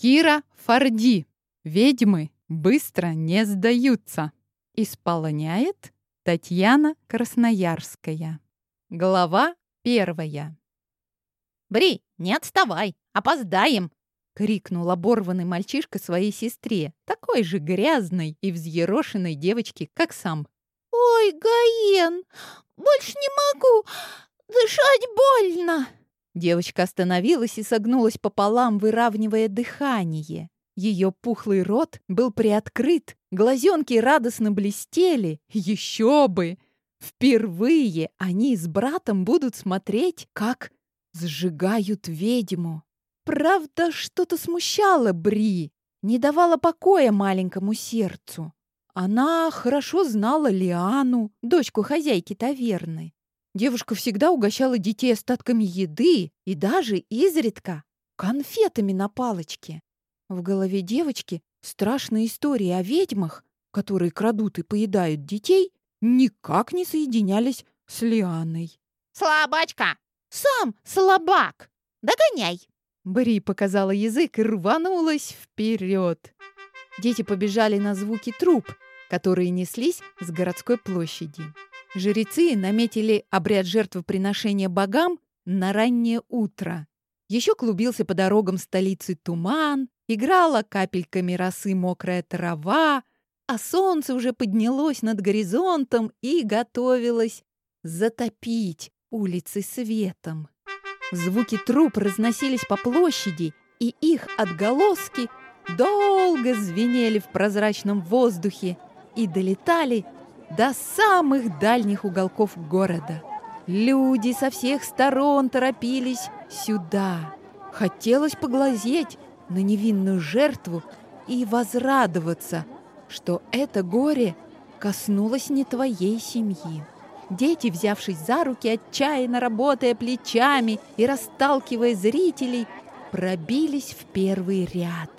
Кира Форди. Ведьмы быстро не сдаются. Исполняет Татьяна Красноярская. Глава первая. «Бри, не отставай! Опоздаем!» — крикнул оборванный мальчишка своей сестре, такой же грязной и взъерошенной девочке, как сам. «Ой, Гаен, больше не могу! Дышать больно!» Девочка остановилась и согнулась пополам, выравнивая дыхание. Ее пухлый рот был приоткрыт, глазенки радостно блестели. Еще бы! Впервые они с братом будут смотреть, как сжигают ведьму. Правда, что-то смущало Бри, не давало покоя маленькому сердцу. Она хорошо знала Лиану, дочку хозяйки таверны. Девушка всегда угощала детей остатками еды и даже изредка конфетами на палочке. В голове девочки страшные истории о ведьмах, которые крадут и поедают детей, никак не соединялись с Лианой. «Слабачка! Сам слабак! Догоняй!» Бри показала язык и рванулась вперед. Дети побежали на звуки труб, которые неслись с городской площади. Жрецы наметили обряд жертвоприношения богам на раннее утро. Еще клубился по дорогам столицы туман, играла капельками росы мокрая трава, а солнце уже поднялось над горизонтом и готовилось затопить улицы светом. Звуки труп разносились по площади, и их отголоски долго звенели в прозрачном воздухе и долетали до самых дальних уголков города. Люди со всех сторон торопились сюда. Хотелось поглазеть на невинную жертву и возрадоваться, что это горе коснулось не твоей семьи. Дети, взявшись за руки, отчаянно работая плечами и расталкивая зрителей, пробились в первый ряд.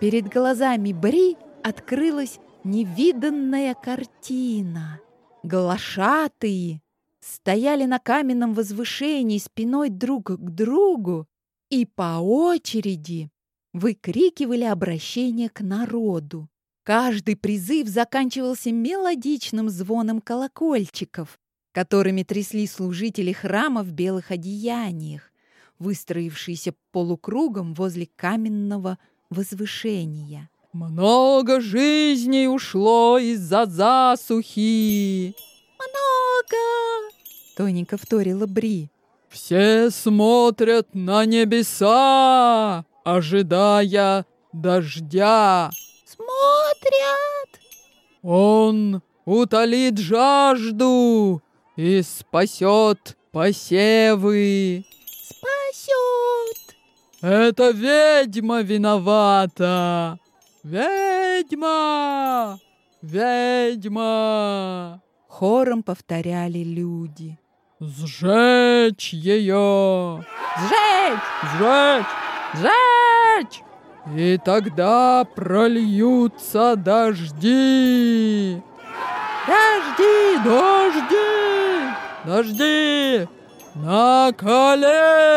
Перед глазами Бри открылась невиданная картина. Глашатые стояли на каменном возвышении спиной друг к другу и по очереди выкрикивали обращение к народу. Каждый призыв заканчивался мелодичным звоном колокольчиков, которыми трясли служители храма в белых одеяниях, выстроившиеся полукругом возле каменного возвышения. Много жизней ушло из-за засухи. Много! Тоненько вторила Бри. Все смотрят на небеса, ожидая дождя. Смотрят! Он утолит жажду и спасет посевы. Спасет! Это ведьма виновата. «Ведьма! Ведьма!» Хором повторяли люди. «Сжечь ее! Сжечь! Сжечь! Сжечь!» И тогда прольются дожди! Дожди! Дожди! Дожди! На колени!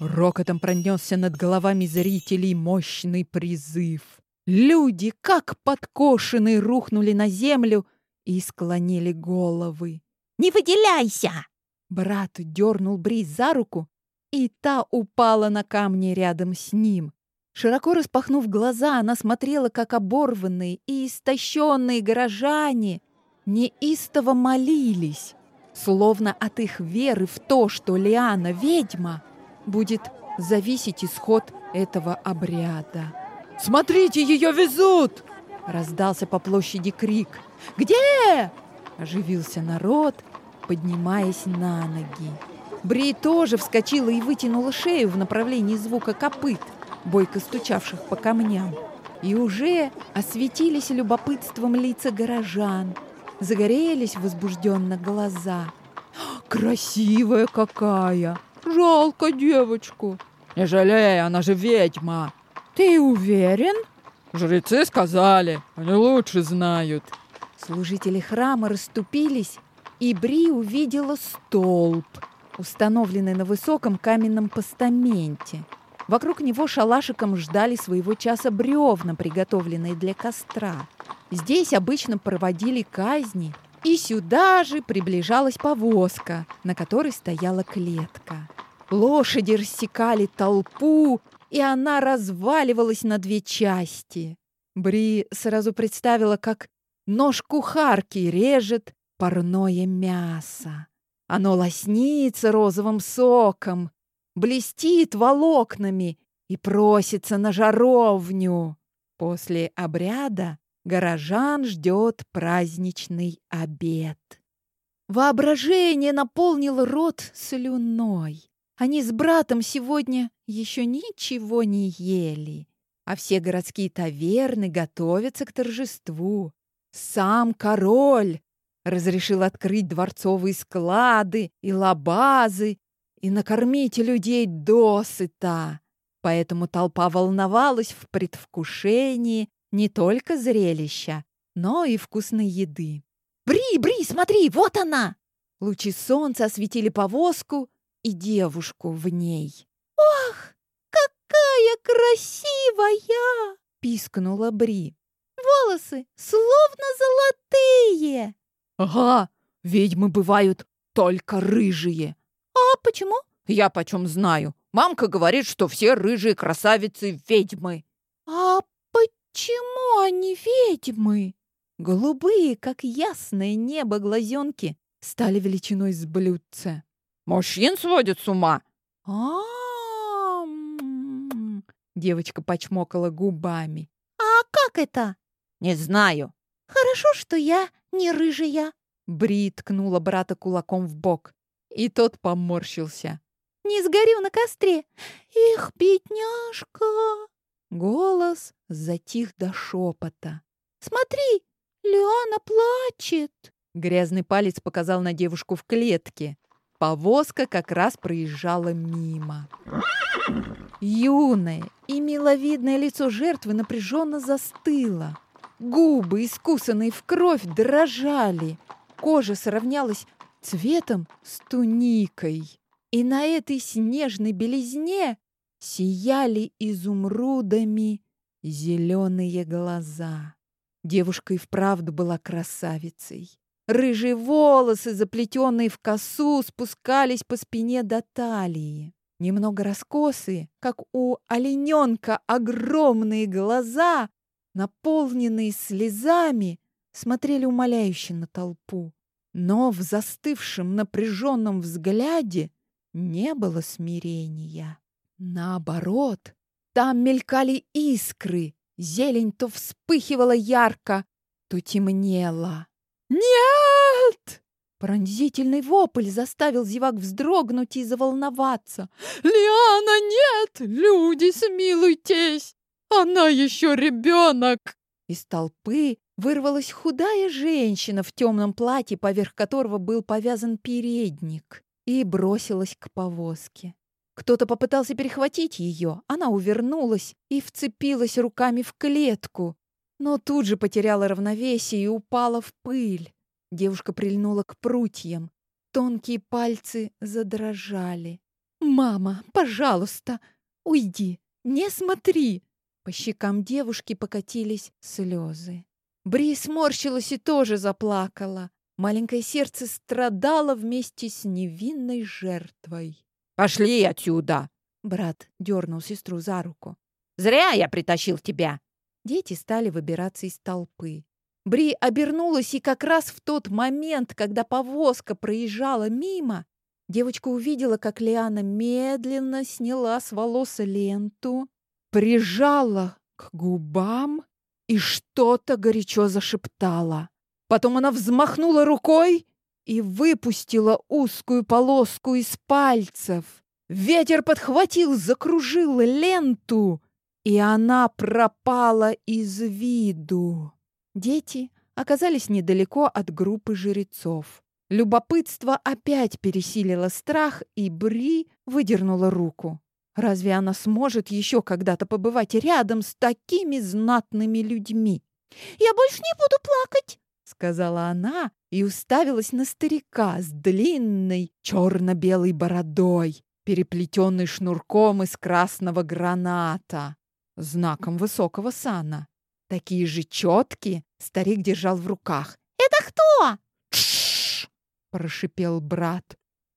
Рокотом пронесся над головами зрителей мощный призыв. Люди, как подкошенные, рухнули на землю и склонили головы. «Не выделяйся!» Брат дернул Бри за руку, и та упала на камни рядом с ним. Широко распахнув глаза, она смотрела, как оборванные и истощенные горожане неистово молились, словно от их веры в то, что Лиана ведьма, будет зависеть исход этого обряда. «Смотрите, ее везут!» Раздался по площади крик. «Где?» Оживился народ, поднимаясь на ноги. Бри тоже вскочила и вытянула шею в направлении звука копыт, бойко стучавших по камням. И уже осветились любопытством лица горожан. Загорелись возбужденно глаза. «Красивая какая!» Жалко девочку. Не жалей, она же ведьма. Ты уверен? Жрецы сказали, они лучше знают. Служители храма расступились, и Бри увидела столб, установленный на высоком каменном постаменте. Вокруг него шалашиком ждали своего часа бревна, приготовленные для костра. Здесь обычно проводили казни, и сюда же приближалась повозка, на которой стояла клетка. Лошади рассекали толпу, и она разваливалась на две части. Бри сразу представила, как нож кухарки режет парное мясо. Оно лоснится розовым соком, блестит волокнами и просится на жаровню. После обряда горожан ждет праздничный обед. Воображение наполнило рот слюной. Они с братом сегодня еще ничего не ели, а все городские таверны готовятся к торжеству. Сам король разрешил открыть дворцовые склады и лабазы и накормить людей досыта. Поэтому толпа волновалась в предвкушении не только зрелища, но и вкусной еды. «Бри, Бри, смотри, вот она!» Лучи солнца осветили повозку и девушку в ней. «Ох, какая красивая!» — пискнула Бри. «Волосы словно золотые!» Ага, ведьмы бывают только рыжие. «А почему?» Я почем знаю. Мамка говорит, что все рыжие красавицы ведьмы. «А почему они ведьмы?» Голубые, как ясное небо, глазенки стали величиной с блюдца. Мужчин сводят с ума. а Девочка почмокала губами. «А как это?» Не знаю. «Хорошо, что я не рыжая». Бри ткнула брата кулаком в бок. И тот поморщился. «Не сгорю на костре! Их, бедняжка!» Голос затих до шепота. «Смотри, Лиана плачет!» Грязный палец показал на девушку в клетке. Повозка как раз проезжала мимо. Юное и миловидное лицо жертвы напряженно застыло. Губы, искусанные в кровь, дрожали. Кожа сравнялась цветом с туникой. И на этой снежной белизне сияли изумрудами зеленые глаза. Девушка и вправду была красавицей. Рыжие волосы, заплетенные в косу, спускались по спине до талии. Немного раскосые, как у олененка огромные глаза, наполненные слезами, смотрели умоляюще на толпу. Но в застывшем напряженном взгляде не было смирения. Наоборот, там мелькали искры, зелень то вспыхивала ярко, то темнела. «Нет!» Пронзительный вопль заставил зевак вздрогнуть и заволноваться. «Лиана, нет! Люди, смилуйтесь! Она еще ребенок!» Из толпы вырвалась худая женщина в темном платье, поверх которого был повязан передник, и бросилась к повозке. Кто-то попытался перехватить ее, она увернулась и вцепилась руками в клетку, но тут же потеряла равновесие и упала в пыль. Девушка прильнула к прутьям. Тонкие пальцы задрожали. «Мама, пожалуйста, уйди, не смотри!» По щекам девушки покатились слезы. Бри сморщилась и тоже заплакала. Маленькое сердце страдало вместе с невинной жертвой. «Пошли отсюда!» Брат дернул сестру за руку. «Зря я притащил тебя!» Дети стали выбираться из толпы. Бри обернулась, и как раз в тот момент, когда повозка проезжала мимо, девочка увидела, как Лиана медленно сняла с волоса ленту, прижала к губам и что-то горячо зашептала. Потом она взмахнула рукой и выпустила узкую полоску из пальцев. Ветер подхватил, закружил ленту, и она пропала из виду. Дети оказались недалеко от группы жрецов. Любопытство опять пересилило страх, и Бри выдернула руку. Разве она сможет еще когда-то побывать рядом с такими знатными людьми? «Я больше не буду плакать!» — сказала она и уставилась на старика с длинной черно-белой бородой, переплетенный шнурком из красного граната, знаком высокого сана. Такие же четкие старик держал в руках. «Это кто?» «Тш!» — прошипел брат.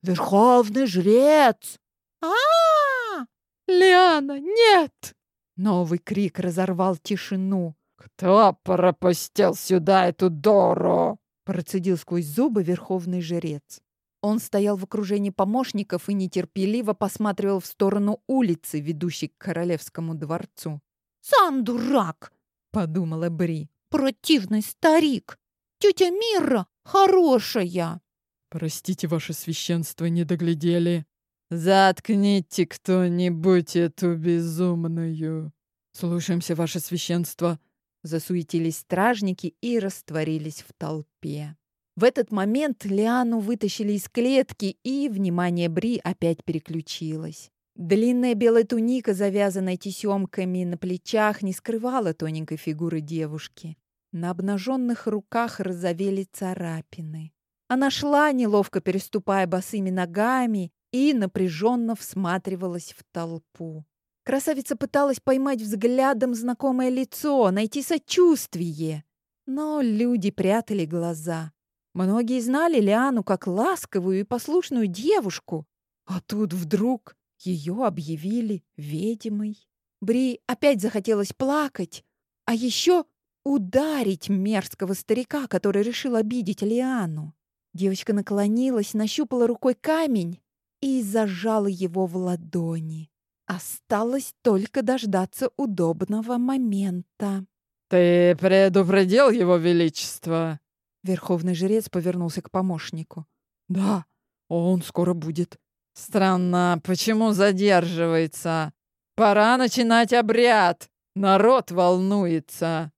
«Верховный жрец!» а, -а, -а! «Лиана, нет!» Новый крик разорвал тишину. «Кто пропустил сюда эту Дору?» Процедил сквозь зубы верховный жрец. Он стоял в окружении помощников и нетерпеливо посматривал в сторону улицы, ведущей к королевскому дворцу. «Сам дурак!» — подумала Бри. «Противный старик! Тетя Мира хорошая!» «Простите, ваше священство, не доглядели». «Заткните кто-нибудь эту безумную!» «Слушаемся, ваше священство!» Засуетились стражники и растворились в толпе. В этот момент Лиану вытащили из клетки, и внимание Бри опять переключилось. Длинная белая туника, завязанная тесемками на плечах, не скрывала тоненькой фигуры девушки. На обнаженных руках разовели царапины. Она шла, неловко переступая босыми ногами, и напряженно всматривалась в толпу. Красавица пыталась поймать взглядом знакомое лицо, найти сочувствие. Но люди прятали глаза. Многие знали Лиану как ласковую и послушную девушку. А тут вдруг ее объявили ведьмой. Бри опять захотелось плакать, а еще ударить мерзкого старика, который решил обидеть Лиану. Девочка наклонилась, нащупала рукой камень и зажала его в ладони. Осталось только дождаться удобного момента. «Ты предупредил его величество?» Верховный жрец повернулся к помощнику. «Да, он скоро будет». «Странно, почему задерживается? Пора начинать обряд. Народ волнуется».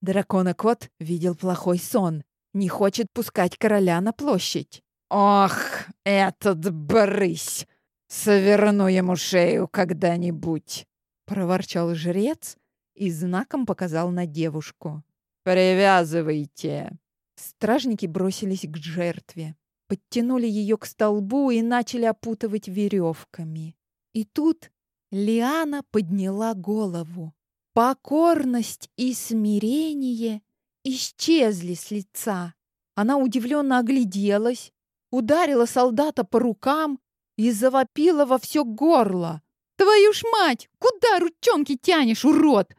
Дракона-кот видел плохой сон. Не хочет пускать короля на площадь. «Ох, этот брысь! Сверну ему шею когда-нибудь!» Проворчал жрец и знаком показал на девушку. «Привязывайте!» Стражники бросились к жертве, подтянули ее к столбу и начали опутывать веревками. И тут Лиана подняла голову. Покорность и смирение исчезли с лица. Она удивленно огляделась, ударила солдата по рукам и завопила во все горло. «Твою ж мать! Куда ручонки тянешь, урод?